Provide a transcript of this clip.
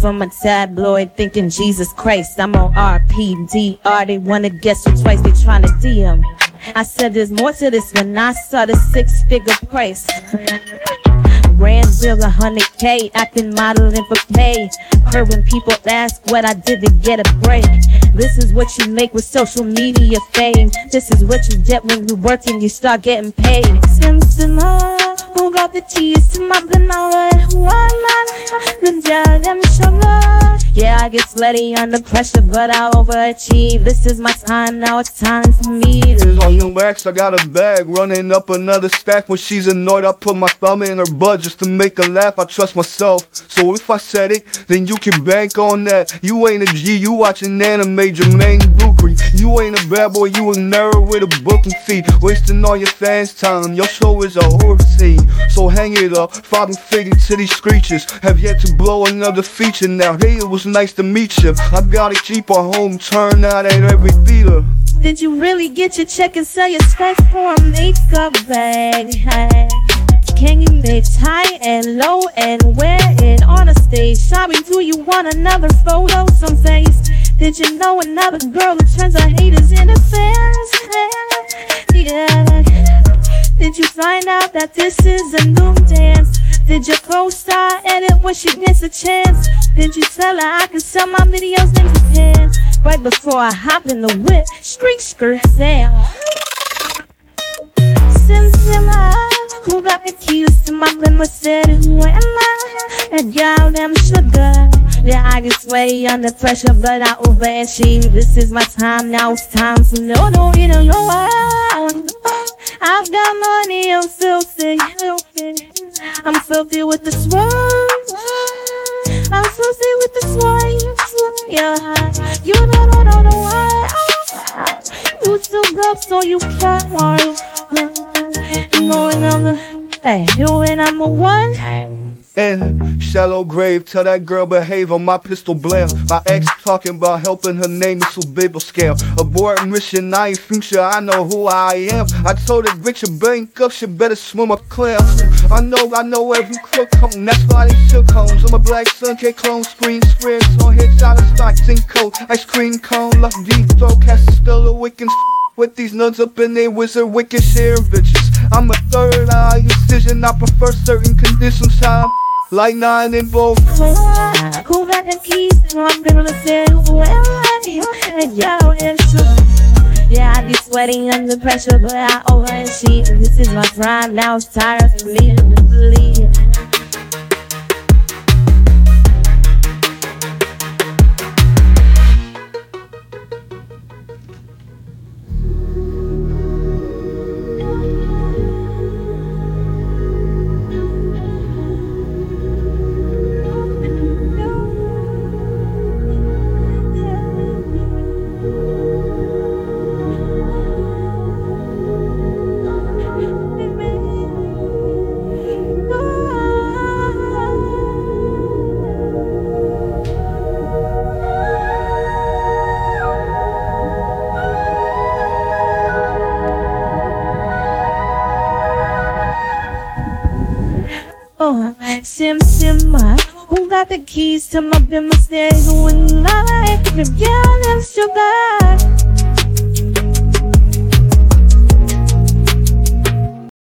from a tabloid thinking Jesus Christ. I'm on RPDR. They wanna guess who twice they tryna DM. I said there's more to this when I saw the six figure price. Grand a hundred K, been modeling for pay. Heard when people ask what I did to get a break. This is what you make with social media fame. This is what you get when you work and you start getting paid. Uh, Who got the keys to my banana? One man, the judge, I'm sure. Yeah, I get sweaty under pressure, but I overachieve. This is my time, now it's time for me to On your wax, I got a bag, running up another stack. When she's annoyed, I put my thumb in her butt just to make her laugh. I trust myself, so if I said it, then you can bank on that. You ain't a G, you watching anime, Jermaine Blueprint. You ain't a bad boy, you a nerd with a booking fee. Wasting all your fans' time, your show is a horror scene. So hang it up, father figure to these screeches. Have yet to blow another feature now. Hey, it was nice to meet you. I've gotta keep a home turn out at every theater. Did you really get your check and sell your specs for a makeup bag? Can you mix high and low and wear it on a stage? Sorry, do you want another photo someplace? Did you know another girl who turns her haters into fans? Yeah. Did you find out that this is a new dance? Did your co-star edit when she gets a chance? Did you tell her I could sell my videos in Japan? Right before I hop in the whip, street skirt down. Sim who got the keys to my limousine? Who am I? And y'all them sugar. Yeah, I get sweaty under pressure, but I overachieve. This is my time, now it's time for no, no, you don't know why. I've got money, I'm still filthy, I'm filthy with the swerve. I'm filthy with the swerve. Yeah, you don't know, don't know why. You too good, so you can't worry. Know another, hey, you ain't number one. And shallow grave, tell that girl behave on my pistol blare. My ex talking about helping her name is Bible scale. Abort mission, I ain't future, I know who I am. I told her, your bank up, she better swim up clear. I know, I know every crook home, that's why they shook homes. I'm a black sun, clone, screen squares, on headshot and stocks in coat. Ice cream cone, love deep throw, cast still a wicked with these nuns up in their wizard wicked sharing bitches. I'm a third eye incision, I prefer certain conditions. I'm like nine in both. Who got the keys to my limousine? Who am I? And. Yeah, I be sweating under pressure, but I overachieve. This is my prime, now it's time for me Oh, Sim Simma, who got the keys to my Bima Who and I, if you're sugar.